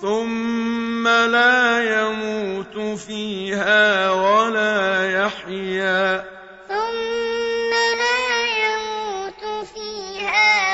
ثم لا يموت فيها ولا يحيا. ثم لا يموت فيها